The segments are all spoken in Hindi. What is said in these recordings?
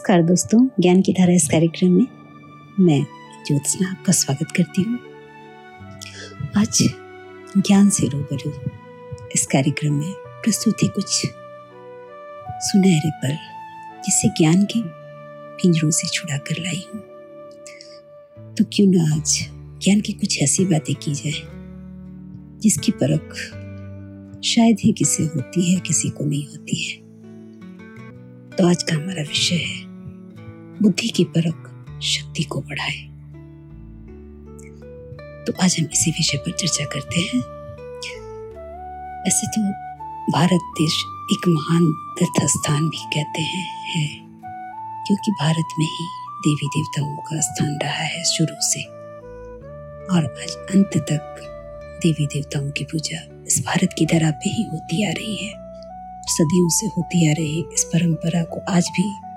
नमस्कार दोस्तों, ज्ञान की धारा इस कार्यक्रम में मैं ज्योत्सना आपका स्वागत करती हूँ। आज ज्ञान से रूबरू इस कार्यक्रम में प्रस्तुत है कुछ सुनहरे पल, जिसे ज्ञान के पिंजरों से छुड़ा कर लाई हूँ। तो क्यों ना आज ज्ञान की कुछ ऐसी बातें की जाए, जिसकी परख शायद ही किसी होती है, किसी को नहीं होती है। तो आज का हमारा विषय है बुद्धि की परख, शक्ति को बढ़ाए। तो आज हम इसी विषय पर चर्चा करते हैं। ऐसे तो भारत देश एक महान तीर्थ स्थान भी कहते हैं, है। क्योंकि भारत में ही देवी देवताओं का स्थान रहा है शुरू से। और आज अंत तक देवी देवताओं की पूजा इस भारत की धरा पे ही होती आ रही है। सदियों से होती आ रही इस परंपरा को आज भी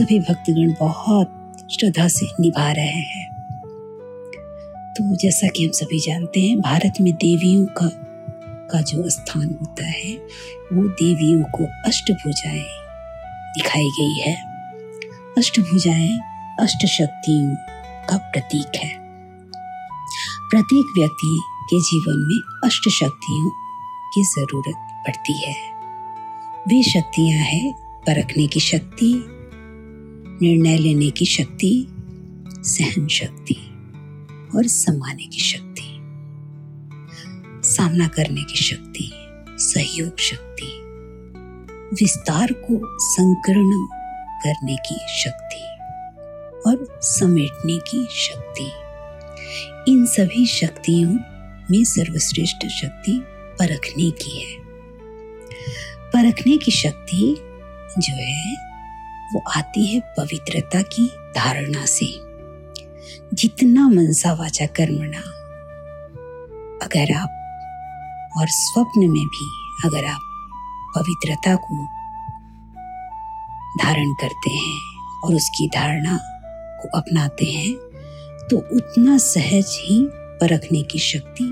सभी भक्तगण बहुत श्रद्धा से निभा रहे हैं। तो जैसा कि हम सभी जानते हैं, भारत में देवियों का का जो स्थान होता है, वो देवियों को अष्टभुजाएँ दिखाई गई है। अष्टभुजाएँ अष्ट शक्तियों का प्रतीक है। प्रत्येक व्यक्ति के जीवन में अष्ट शक्तियों की ज़रूरत पड़ती है। वे शक्तियाँ हैं, परखने की शक्ति निर्णय लेने की शक्ति, सहन शक्ति और समाने की शक्ति, सामना करने की शक्ति, सहयोग शक्ति, विस्तार को संकीर्ण करने की शक्ति और समेटने की शक्ति। इन सभी शक्तियों में सर्वश्रेष्ठ शक्ति परखने की है। परखने की शक्ति जो है वो आती है पवित्रता की धारणा से। जितना मनसा वाचा कर्मणा, अगर आप और स्वप्न में भी अगर आप पवित्रता को धारण करते हैं और उसकी धारणा को अपनाते हैं तो उतना सहज ही परखने की शक्ति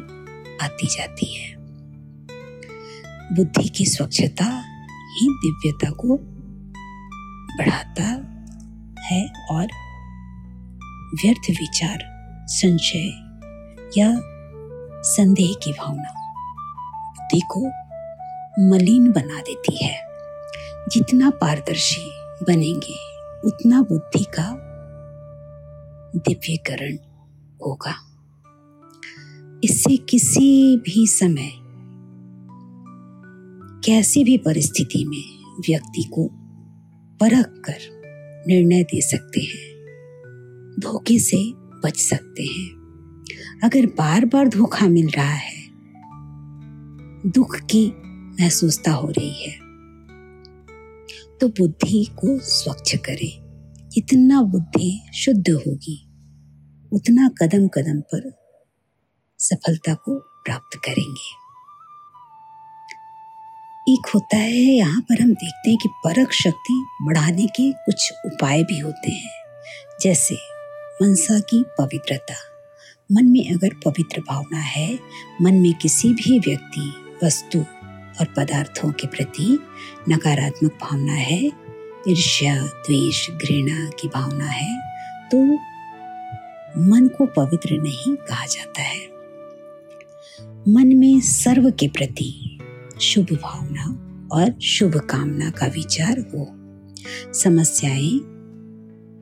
आती जाती है। बुद्धि की स्वच्छता ही दिव्यता को बढ़ाता है और व्यर्थ विचार, संशय या संदेह की भावना बुद्धि को मलिन बना देती है। जितना पारदर्शी बनेंगे, उतना बुद्धि का दिव्यकरण होगा। इससे किसी भी समय, कैसी भी परिस्थिति में व्यक्ति को परख कर निर्णय दे सकते हैं। धोखे से बच सकते हैं। अगर बार बार धोखा मिल रहा है, दुख की महसूसता हो रही है तो बुद्धि को स्वच्छ करें। इतना बुद्धि शुद्ध होगी, उतना कदम कदम पर सफलता को प्राप्त करेंगे। एक होता है, यहाँ पर हम देखते हैं कि परख शक्ति बढ़ाने के कुछ उपाय भी होते हैं। जैसे मनसा की पवित्रता। मन में अगर पवित्र भावना है, मन में किसी भी व्यक्ति, वस्तु और पदार्थों के प्रति नकारात्मक भावना है, ईर्ष्या, द्वेष, घृणा की भावना है तो मन को पवित्र नहीं कहा जाता है। मन में सर्व के प्रति शुभ भावना और शुभ कामना का विचार हो। समस्याएँ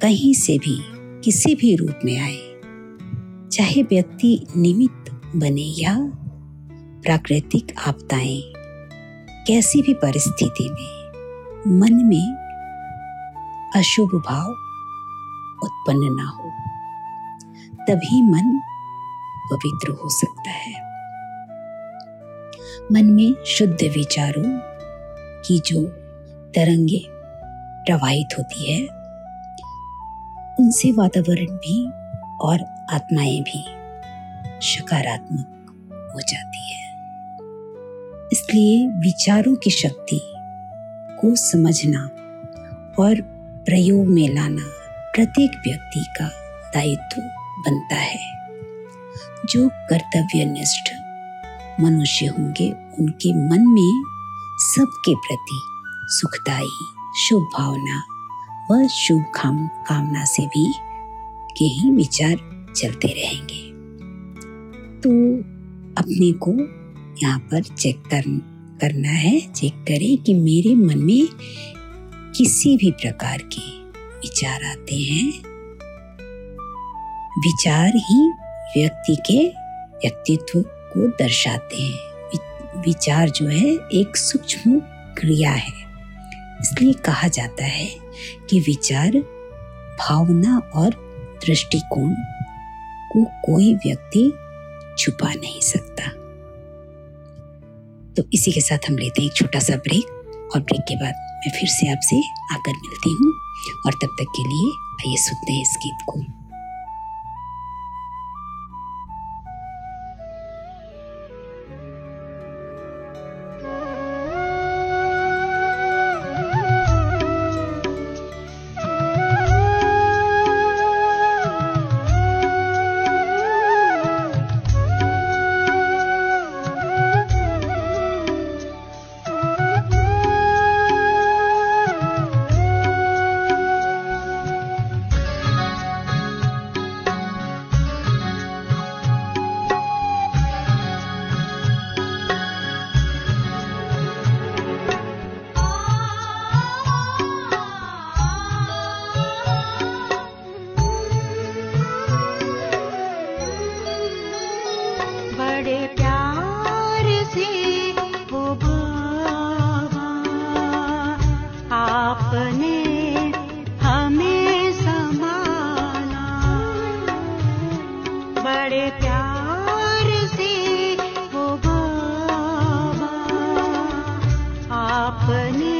कहीं से भी, किसी भी रूप में आए। चाहे व्यक्ति निमित्त बने या प्राकृतिक आपदाएँ, कैसी भी परिस्थिति में, मन में अशुभ भाव उत्पन्न ना हो, तभी मन पवित्र हो सकता है। मन में शुद्ध विचारों की जो तरंगे प्रवाहित होती है, उनसे वातावरण भी और आत्माएँ भी सकारात्मक हो जाती है। इसलिए विचारों की शक्ति को समझना और प्रयोग में लाना प्रत्येक व्यक्ति का दायित्व बनता है, जो कर्तव्यनिष्ठ मनुष्य होंगे, उनके मन में सबके प्रति सुखदाई, शुभ भावना व शुभ काम, कामना से भी के ही विचार चलते रहेंगे। तो अपने को यहाँ पर चेक कर, करना है चेक करें कि मेरे मन में किसी भी प्रकार के विचार आते हैं। विचार ही व्यक्ति के व्यक्तित्व को दर्शाते हैं। विचार जो है, एक सूक्ष्म क्रिया है। इसलिए कहा जाता है कि विचार भावना और दृष्टिकोण को कोई व्यक्ति छुपा नहीं सकता। तो इसी के साथ हम लेते हैं एक छोटा सा ब्रेक और ब्रेक के बाद मैं फिर से आपसे आकर मिलती हूँ। और तब तक के लिए आइए सुनते हैं इस गीत को। 和你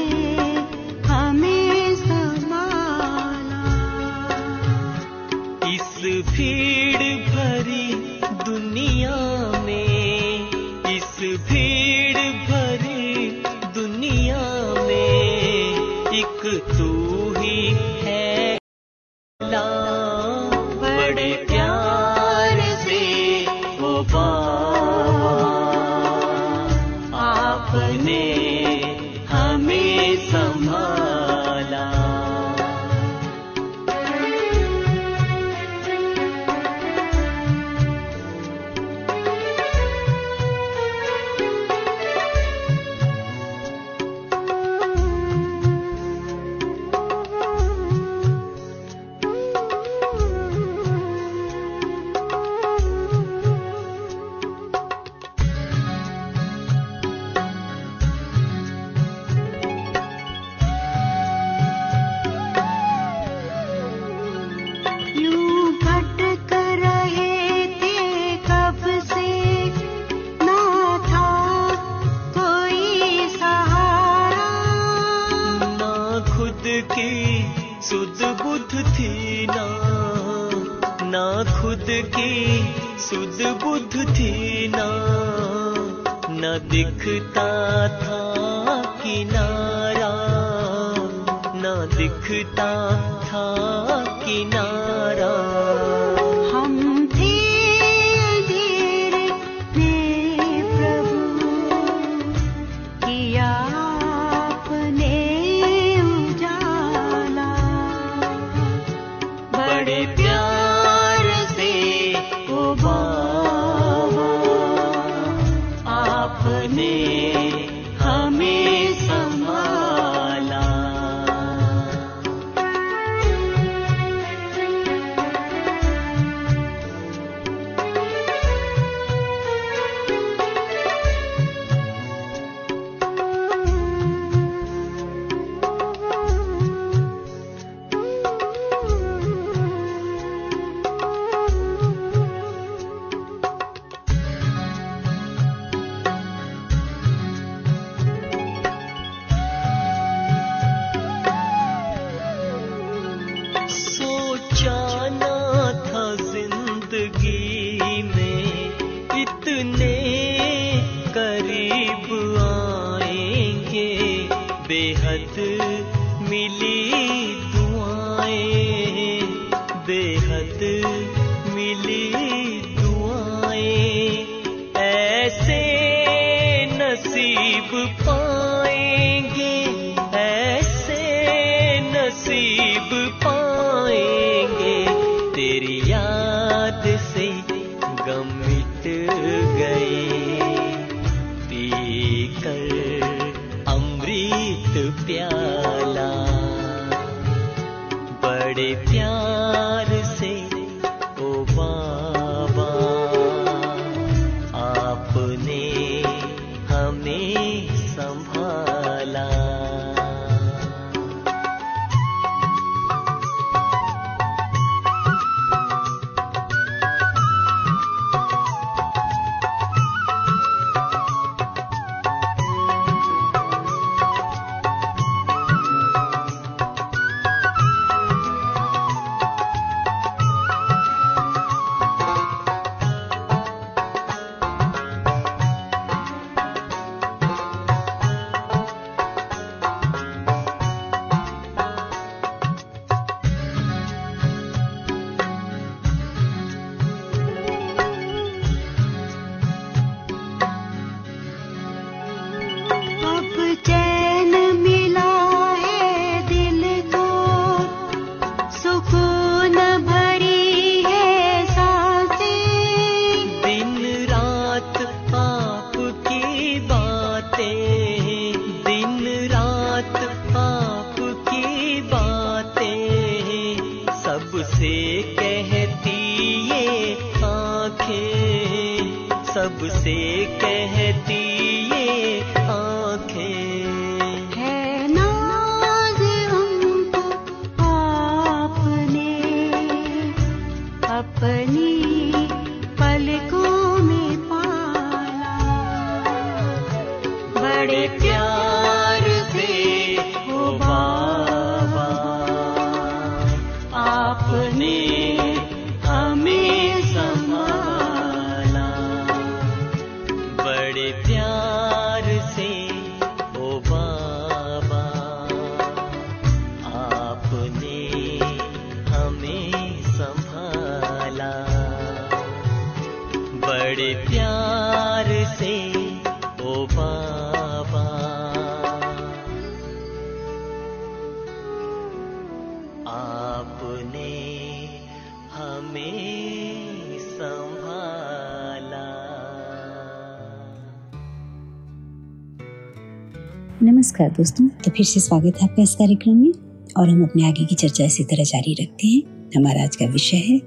नमस्कार दोस्तों तो फिर से स्वागत है आपका इस कार्यक्रम में। और हम अपने आगे की चर्चा इसी तरह जारी रखते हैं। हमारा आज का विषय है,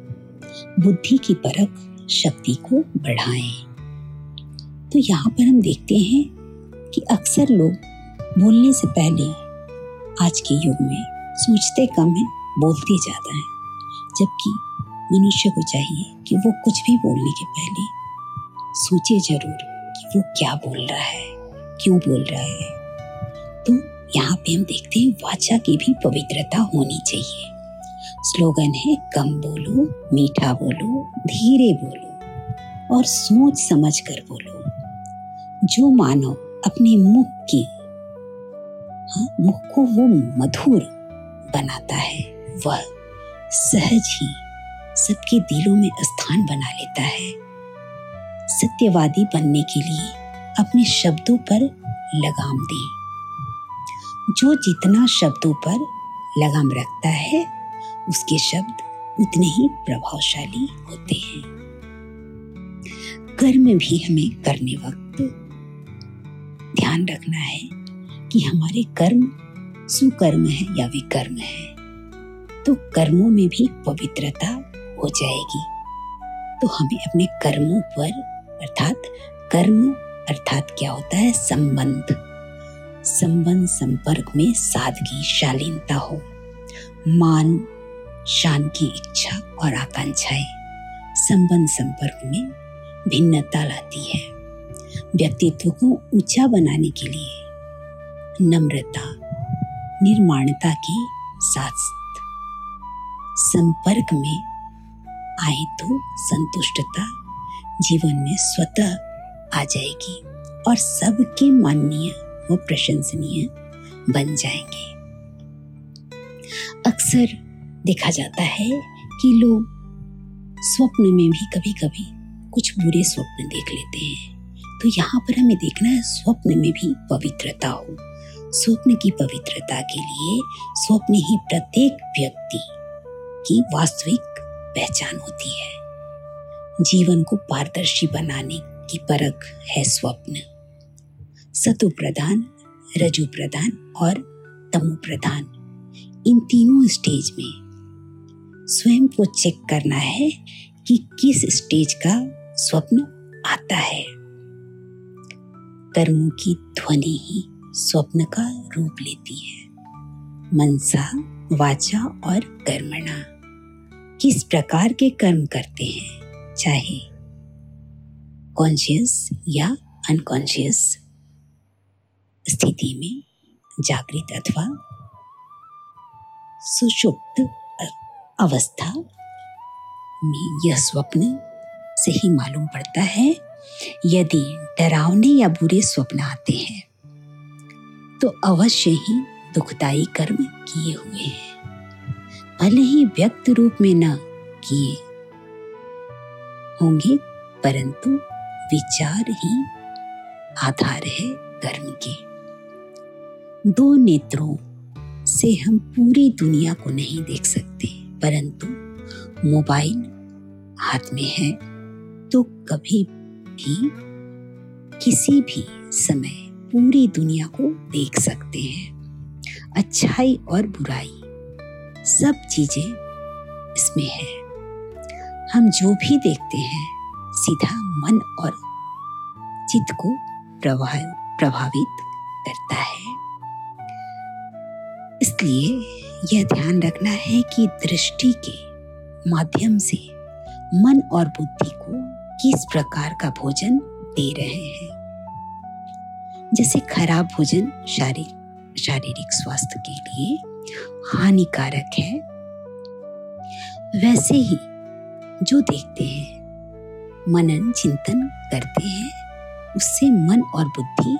बुद्धि की परख, शक्ति को बढ़ाएँ। तो यहाँ पर हम देखते हैं कि अक्सर लोग बोलने से पहले आज के युग में सोचते कम है, बोलते ज़्यादा हैं। जबकि मनुष्य को चाहिए कि वो कुछ भी बोलने के पहले सोचे ज़रूर कि वो क्या बोल रहा है, क्यों बोल रहा है। यहाँ पे हम देखते हैं वाचा की भी पवित्रता होनी चाहिए। स्लोगन है, कम बोलो, मीठा बोलो, धीरे बोलो और सोच समझ कर बोलो। जो मानव अपने मुख की हाँ मुख को वो मधुर बनाता है, वह सहज ही सबके दिलों में स्थान बना लेता है। सत्यवादी बनने के लिए अपने शब्दों पर लगाम दें। जो जितना शब्दों पर लगाम रखता है, उसके शब्द उतने ही प्रभावशाली होते हैं। कर्म भी हमें करने वक्त ध्यान रखना है कि हमारे कर्म सुकर्म है या विकर्म है तो कर्मों में भी पवित्रता हो जाएगी। तो हमें अपने कर्मों पर, अर्थात कर्म, अर्थात क्या होता है? संबंध। संबंध संपर्क में सादगी, शालीनता हो। मान, शान की इच्छा और आकांक्षाएँ संबंध संपर्क में भिन्नता लाती है। व्यक्तित्व को ऊँचा बनाने के लिए नम्रता, निर्माणता के साथ संपर्क में आए तो संतुष्टता जीवन में स्वतः आ जाएगी और सबके माननीय वो प्रशंसनीय बन जाएँगे। अक्सर देखा जाता है कि लोग स्वप्न में भी कभी कभी कुछ बुरे स्वप्न देख लेते हैं। तो यहाँ पर हमें देखना है स्वप्न में भी पवित्रता हो। स्वप्न की पवित्रता के लिए स्वप्न ही प्रत्येक व्यक्ति की वास्तविक पहचान होती है। जीवन को पारदर्शी बनाने की परख है स्वप्न। सतु प्रधान, रजु प्रधान और तमु प्रधान। इन तीनों स्टेज में स्वयं को चेक करना है कि किस स्टेज का स्वप्न आता है। कर्मों की ध्वनि ही स्वप्न का रूप लेती है। मनसा, वाचा और कर्मणा किस प्रकार के कर्म करते हैं, चाहे कॉन्शियस या अनकॉन्शियस स्थिति में जागृत अथवा सुषुप्त अवस्था में यह स्वप्न से ही मालूम पड़ता है। यदि डरावने या बुरे स्वप्न आते हैं तो अवश्य ही दुखदायी कर्म किए हुए हैं। भले ही व्यक्त रूप में न किए होंगे, परंतु विचार ही आधार है कर्म के। दो नेत्रों से हम पूरी दुनिया को नहीं देख सकते, परंतु मोबाइल हाथ में है तो कभी भी किसी भी समय पूरी दुनिया को देख सकते हैं। अच्छाई और बुराई सब चीज़ें इसमें है। हम जो भी देखते हैं, सीधा मन और चित्त को प्रभावित करता है। इसलिए यह ध्यान रखना है कि दृष्टि के माध्यम से मन और बुद्धि को किस प्रकार का भोजन दे रहे हैं। जैसे खराब भोजन शारीरिक शारीरिक स्वास्थ्य के लिए हानिकारक है, वैसे ही जो देखते हैं, मनन, चिंतन करते हैं, उससे मन और बुद्धि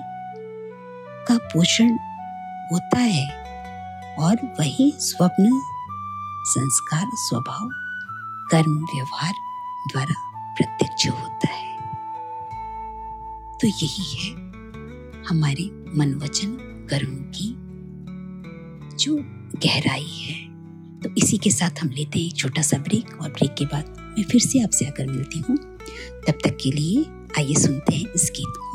का पोषण होता है। और वही स्वप्न, संस्कार, स्वभाव, कर्म, व्यवहार द्वारा प्रत्यक्ष होता है। तो यही है हमारे मन वचन कर्म की जो गहराई है। तो इसी के साथ हम लेते हैं एक छोटा सा ब्रेक और ब्रेक के बाद मैं फिर से आपसे आकर मिलती हूँ। तब तक के लिए आइए सुनते हैं इस गीत को।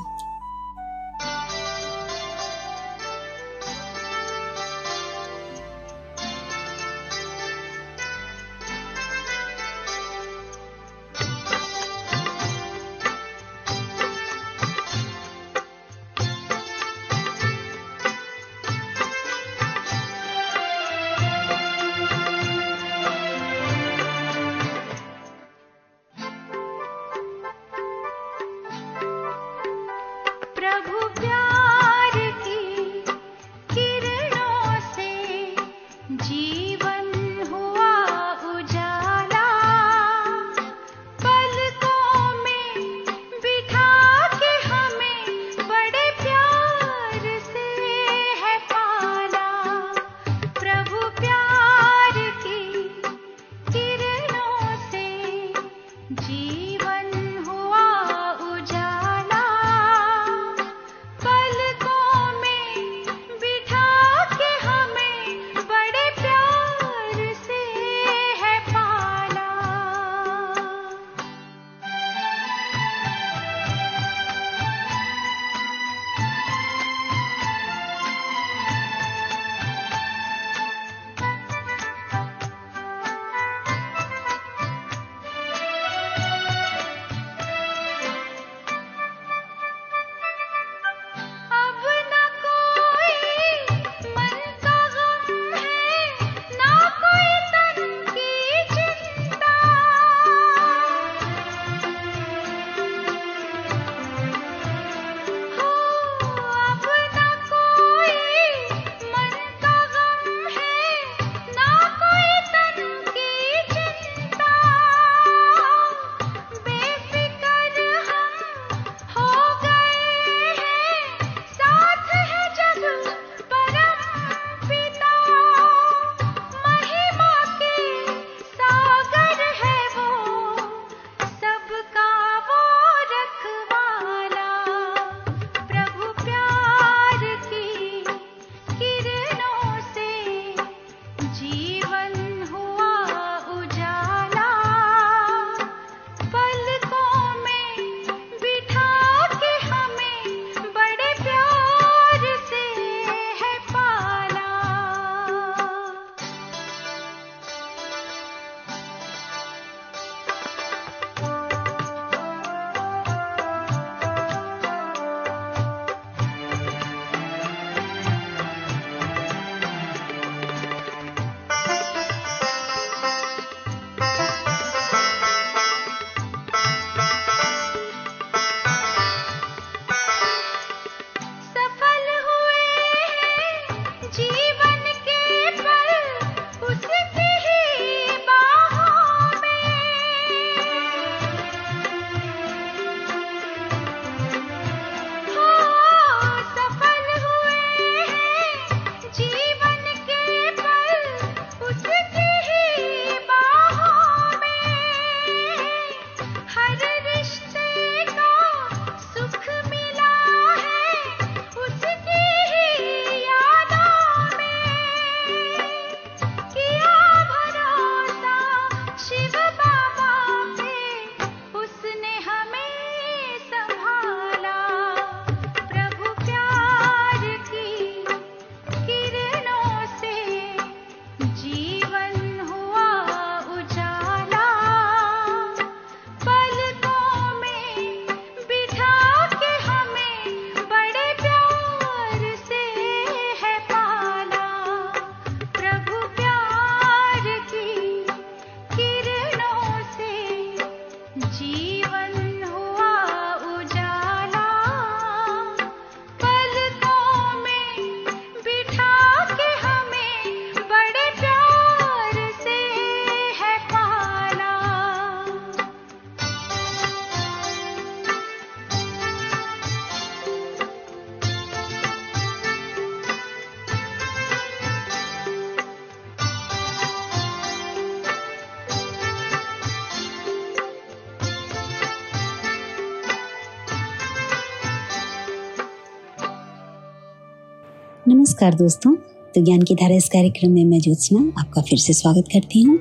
नमस्कार दोस्तों। तो ज्ञान की धारा इस कार्यक्रम में मैं ज्योत्सना आपका फिर से स्वागत करती हूँ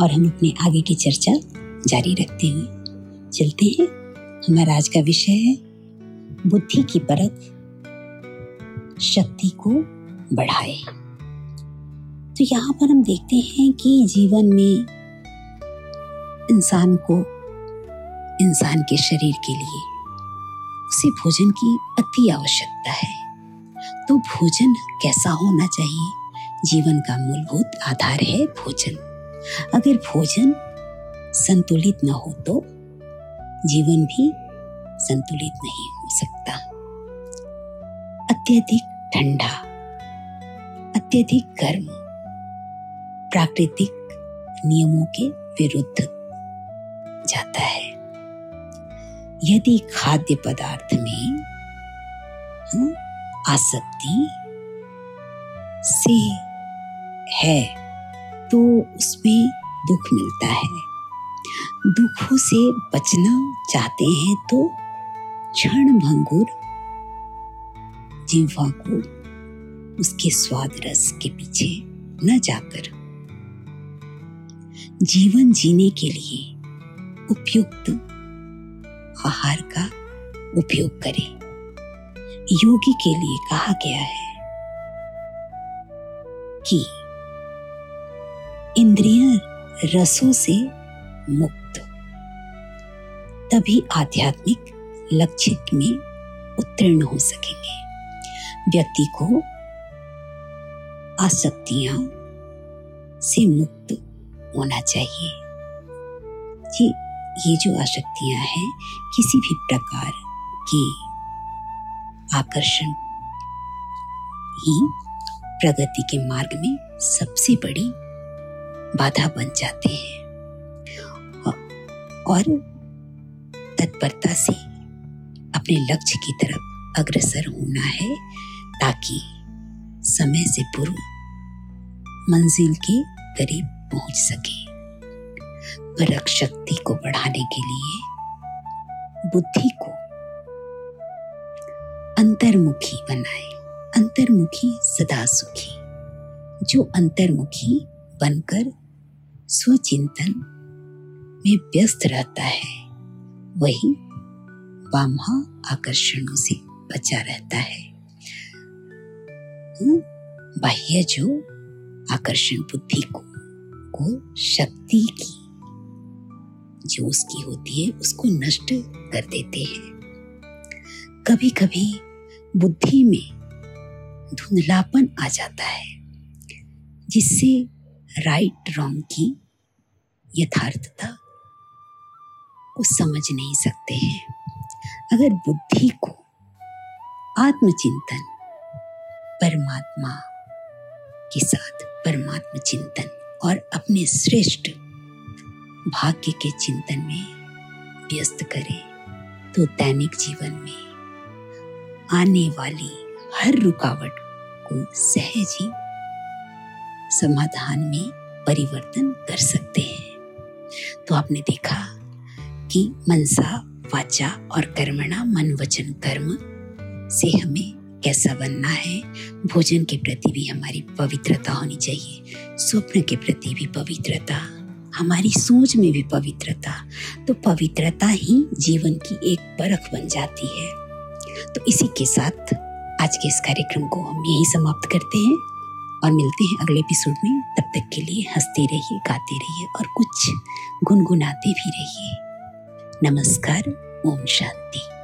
और हम अपने आगे की चर्चा जारी रखते हुए चलते हैं। हमारा आज का विषय है, बुद्धि की परख शक्ति को बढ़ाए। तो यहाँ पर हम देखते हैं कि जीवन में इंसान को, इंसान के शरीर के लिए उसे भोजन की अति आवश्यकता है। तो भोजन कैसा होना चाहिए? जीवन का मूलभूत आधार है भोजन। अगर भोजन संतुलित न हो तो जीवन भी संतुलित नहीं हो सकता। अत्यधिक ठंडा, अत्यधिक गर्म, प्राकृतिक नियमों के विरुद्ध जाता है। यदि खाद्य पदार्थ में आसक्ति से है तो उसमें दुख मिलता है। दुखों से बचना चाहते हैं तो क्षण भंगुर जीवा को उसके स्वाद रस के पीछे न जाकर। जीवन जीने के लिए उपयुक्त आहार का उपयोग करें। योगी के लिए कहा गया है कि इंद्रिय रसों से मुक्त, तभी आध्यात्मिक लक्ष्य में उत्तीर्ण हो सकेंगे। व्यक्ति को आसक्तियाँ से मुक्त होना चाहिए। ये ये जो आसक्तियाँ हैं, किसी भी प्रकार की आकर्षण। ही प्रगति के मार्ग में सबसे बड़ी बाधा बन जाते हैं। और तत्परता से अपने लक्ष्य की तरफ़ अग्रसर होना है, ताकि समय से पूर्व मंजिल के करीब पहुँच सके। परक शक्ति को बढ़ाने के लिए बुद्धि को अंतर्मुखी बनाए। अंतर्मुखी सदा सुखी जो अंतर्मुखी बनकर स्वचिंतन में व्यस्त रहता है वही वामा आकर्षणों से बचा रहता है। हम्म, बाह्य जो आकर्षण बुद्धि को, को शक्ति की जो उसकी होती है उसको नष्ट कर देते हैं। कभी कभी बुद्धि में धुंधलापन आ जाता है, जिससे राइट रॉन्ग की यथार्थता को समझ नहीं सकते हैं। अगर बुद्धि को आत्मचिंतन, परमात्मा के साथ परमात्म चिंतन और अपने श्रेष्ठ भाग्य के चिंतन में व्यस्त करें तो दैनिक जीवन में आने वाली हर रुकावट को सहज ही समाधान में परिवर्तन कर सकते हैं। तो आपने देखा कि मनसा, वाचा और कर्मणा, मन, वचन, कर्म से हमें कैसा बनना है? भोजन के प्रति भी हमारी पवित्रता होनी चाहिए। स्वप्न के प्रति भी पवित्रता। हमारी सोच में भी पवित्रता। तो पवित्रता ही जीवन की एक परख बन जाती है। तो इसी के साथ आज के इस कार्यक्रम को हम यही समाप्त करते हैं और मिलते हैं अगले एपिसोड में। तब तक के लिए हँसते रहिए, गाते रहिए और कुछ गुनगुनाते भी रहिए। नमस्कार, ओम शांति।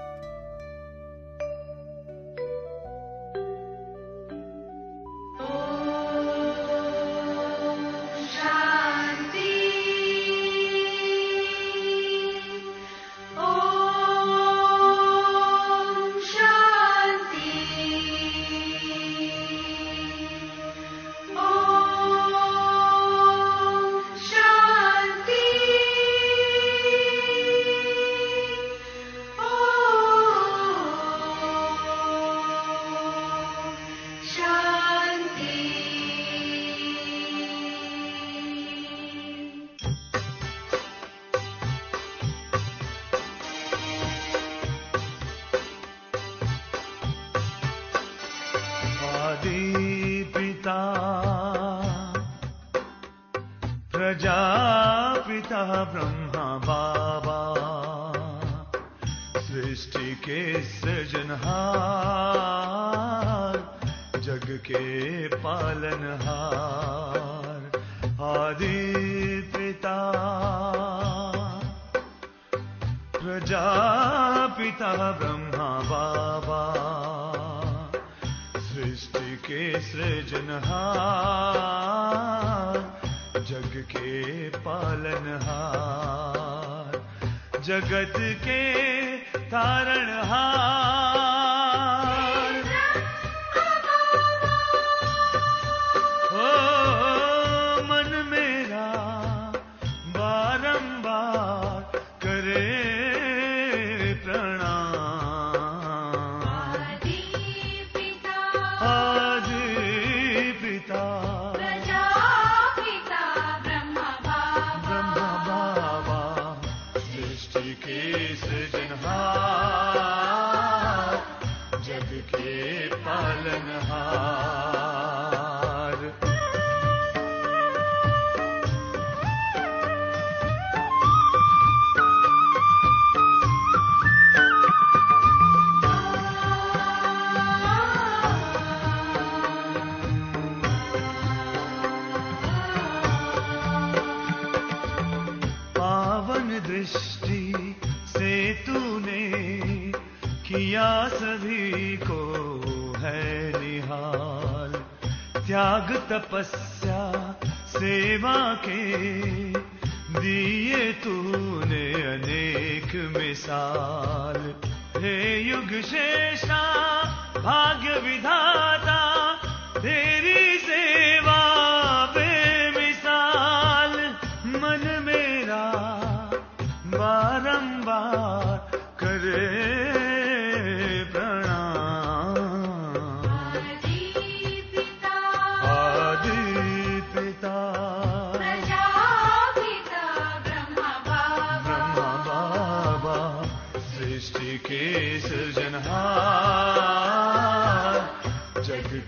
ब्रह्मा बाबा। सृष्टि के सृजनहार, जग के पालनहार, आदि पिता प्रजा पिता ब्रह्मा बाबा। सृष्टि के सृजनहार के पालनहार जगत के तारणहार भाग्य विधा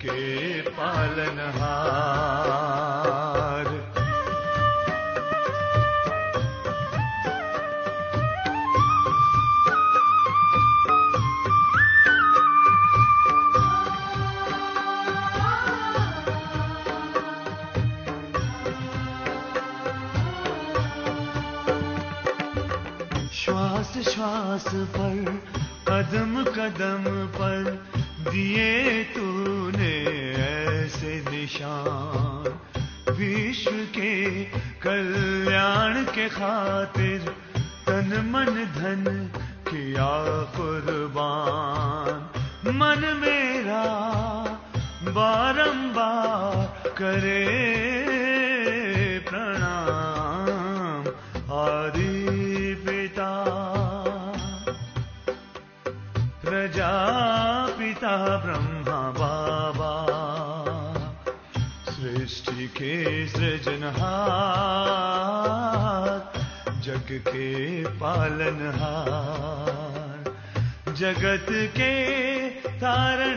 के पालनहार श्वास श्वास पर कदम कदम पर दिए तू खातिर तन मन धन के पालनहार जगत के तारण